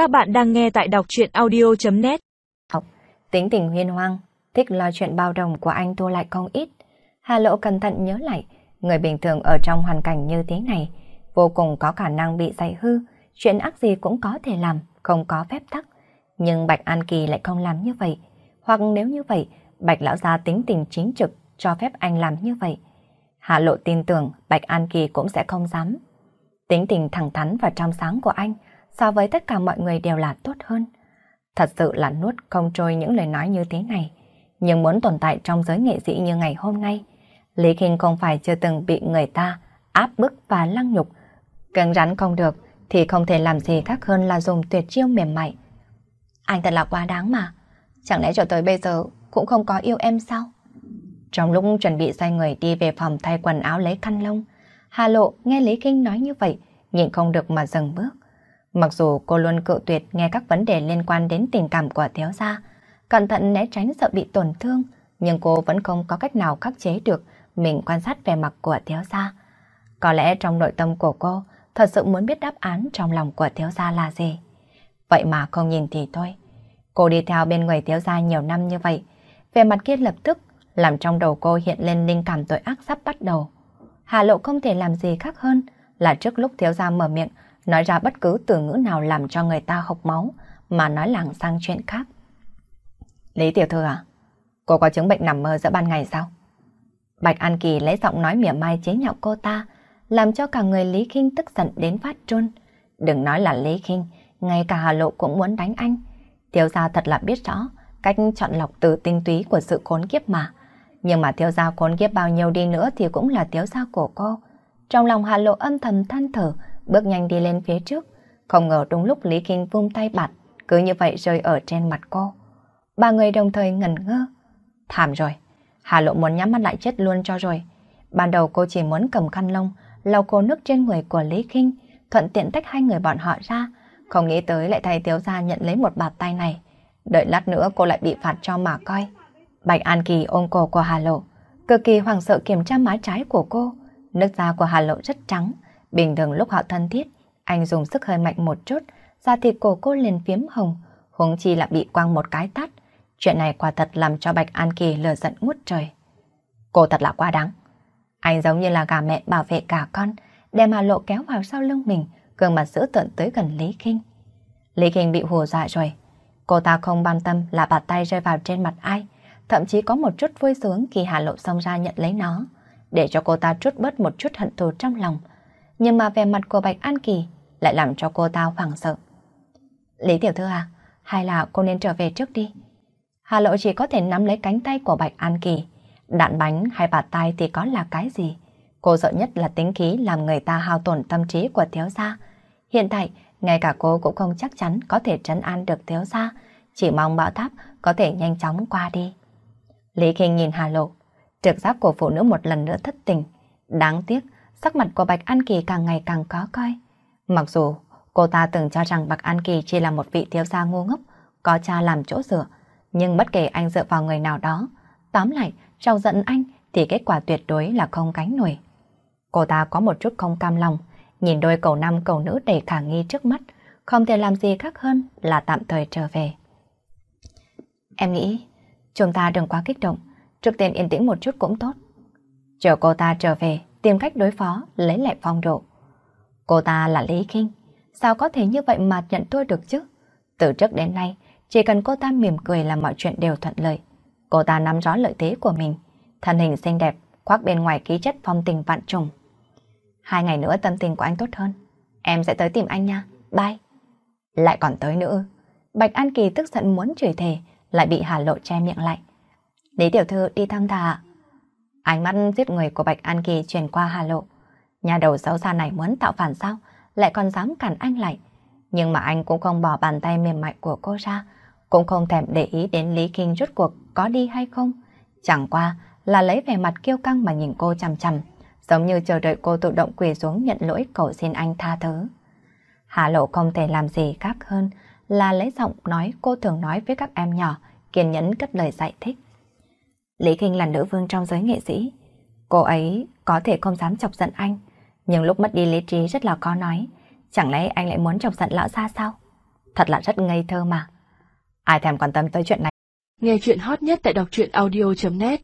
Các bạn đang nghe tại đọc truyện audio.net Tính tình huyên hoang, thích lo chuyện bao đồng của anh Tô lại không ít. Hà Lộ cẩn thận nhớ lại, người bình thường ở trong hoàn cảnh như thế này, vô cùng có khả năng bị dạy hư, chuyện ác gì cũng có thể làm, không có phép tắc. Nhưng Bạch An Kỳ lại không làm như vậy. Hoặc nếu như vậy, Bạch Lão Gia tính tình chính trực, cho phép anh làm như vậy. Hạ Lộ tin tưởng Bạch An Kỳ cũng sẽ không dám. Tính tình thẳng thắn và trong sáng của anh so với tất cả mọi người đều là tốt hơn. Thật sự là nuốt không trôi những lời nói như thế này. Nhưng muốn tồn tại trong giới nghệ sĩ như ngày hôm nay, Lý Kinh không phải chưa từng bị người ta áp bức và lăng nhục. Cứng rắn không được thì không thể làm gì khác hơn là dùng tuyệt chiêu mềm mại. Anh thật là quá đáng mà. Chẳng lẽ cho tới bây giờ cũng không có yêu em sao? Trong lúc chuẩn bị xoay người đi về phòng thay quần áo lấy khăn lông, Hà Lộ nghe Lý Kinh nói như vậy, nhịn không được mà dừng bước. Mặc dù cô luôn cự tuyệt nghe các vấn đề liên quan đến tình cảm của thiếu gia, cẩn thận né tránh sợ bị tổn thương, nhưng cô vẫn không có cách nào khắc chế được mình quan sát vẻ mặt của thiếu gia. Có lẽ trong nội tâm của cô thật sự muốn biết đáp án trong lòng của thiếu gia là gì. Vậy mà không nhìn thì thôi. Cô đi theo bên người thiếu gia nhiều năm như vậy, về mặt kia lập tức làm trong đầu cô hiện lên linh cảm tội ác sắp bắt đầu. Hà Lộ không thể làm gì khác hơn là trước lúc thiếu gia mở miệng nói ra bất cứ từ ngữ nào làm cho người ta hộc máu mà nói lảng sang chuyện khác. Lý tiểu thư à? Cô có chứng bệnh nằm mơ giữa ban ngày sao? Bạch An Kỳ lấy giọng nói mỉa mai chế nhạo cô ta, làm cho cả người Lý Kinh tức giận đến phát trôn. Đừng nói là Lý Kinh, ngay cả Hà Lộ cũng muốn đánh anh. Tiêu gia thật là biết rõ cách chọn lọc từ tinh túy của sự khốn kiếp mà. Nhưng mà Tiêu gia khốn kiếp bao nhiêu đi nữa thì cũng là Tiêu gia của cô. Trong lòng Hà Lộ âm thầm than thở, bước nhanh đi lên phía trước. Không ngờ đúng lúc Lý Kinh vung tay bạt, cứ như vậy rơi ở trên mặt cô. Ba người đồng thời ngẩn ngơ. Thảm rồi, Hà Lộ muốn nhắm mắt lại chết luôn cho rồi. Ban đầu cô chỉ muốn cầm khăn lông, lau cô nước trên người của Lý Kinh, thuận tiện tách hai người bọn họ ra. Không nghĩ tới lại thay thiếu gia nhận lấy một bạt tay này. Đợi lát nữa cô lại bị phạt cho mà coi. Bạch An Kỳ ôm cổ của Hà Lộ, cực kỳ hoàng sợ kiểm tra má trái của cô. Nước da của Hà Lộ rất trắng, bình thường lúc họ thân thiết, anh dùng sức hơi mạnh một chút, da thịt của cô liền phiếm hồng, huống chi là bị quăng một cái tát. Chuyện này quả thật làm cho Bạch An Kỳ lừa giận ngút trời. Cô thật là quá đáng. Anh giống như là gà mẹ bảo vệ cả con, đem Hà Lộ kéo vào sau lưng mình, gương mặt giữ tận tới gần Lý Kinh. Lý Kinh bị hù dọa rồi. Cô ta không quan tâm là bàn tay rơi vào trên mặt ai, thậm chí có một chút vui sướng khi Hà Lộ xông ra nhận lấy nó, để cho cô ta trút bớt một chút hận thù trong lòng. Nhưng mà về mặt của Bạch An Kỳ lại làm cho cô ta hoảng sợ. Lý Tiểu Thư à, hay là cô nên trở về trước đi? Hà Lộ chỉ có thể nắm lấy cánh tay của Bạch An Kỳ. Đạn bánh hay bạt tay thì có là cái gì? Cô sợ nhất là tính khí làm người ta hao tổn tâm trí của thiếu gia. Hiện tại, ngay cả cô cũng không chắc chắn có thể trấn an được thiếu gia. Chỉ mong bão tháp có thể nhanh chóng qua đi. Lý Kinh nhìn Hà Lộ, trực giác của phụ nữ một lần nữa thất tình. Đáng tiếc, sắc mặt của Bạch An Kỳ càng ngày càng có coi. Mặc dù cô ta từng cho rằng Bạch An Kỳ chỉ là một vị thiếu gia ngu ngốc, có cha làm chỗ dựa, nhưng bất kể anh dựa vào người nào đó, tóm lại, sau giận anh thì kết quả tuyệt đối là không cánh nổi. Cô ta có một chút không cam lòng, nhìn đôi cầu nam cầu nữ đầy khả nghi trước mắt, không thể làm gì khác hơn là tạm thời trở về. Em nghĩ, chúng ta đừng quá kích động, trước tiên yên tĩnh một chút cũng tốt. Chờ cô ta trở về, tìm cách đối phó, lấy lại phong độ. Cô ta là Lý Kinh, sao có thể như vậy mà nhận thua được chứ? Từ trước đến nay, chỉ cần cô ta mỉm cười là mọi chuyện đều thuận lợi. Cô ta nắm rõ lợi thế của mình, thân hình xinh đẹp, khoác bên ngoài khí chất phong tình vạn trùng. Hai ngày nữa tâm tình của anh tốt hơn, em sẽ tới tìm anh nha, bye. Lại còn tới nữa. Bạch An Kỳ tức giận muốn chửi thề, lại bị Hà Lộ che miệng lại. Lý tiểu thư đi thăm thà. Ánh mắt giết người của Bạch An Kỳ truyền qua Hà Lộ. Nhà đầu xấu xa này muốn tạo phản sao, lại còn dám cản anh lại. Nhưng mà anh cũng không bỏ bàn tay mềm mại của cô ra, cũng không thèm để ý đến Lý Kinh rút cuộc có đi hay không. Chẳng qua là lấy vẻ mặt kiêu căng mà nhìn cô chằm chằm, giống như chờ đợi cô tự động quỳ xuống nhận lỗi cầu xin anh tha thứ. Hà Lộ không thể làm gì khác hơn là lấy giọng nói cô thường nói với các em nhỏ, kiên nhẫn cất lời giải thích. Lý Kinh là nữ vương trong giới nghệ sĩ. Cô ấy có thể không dám chọc giận anh, nhưng lúc mất đi lý trí rất là có nói. Chẳng lẽ anh lại muốn chọc giận lão gia sao? thật là rất ngây thơ mà. Ai thèm quan tâm tới chuyện này. Nghe chuyện hot nhất tại đọc truyện audio.net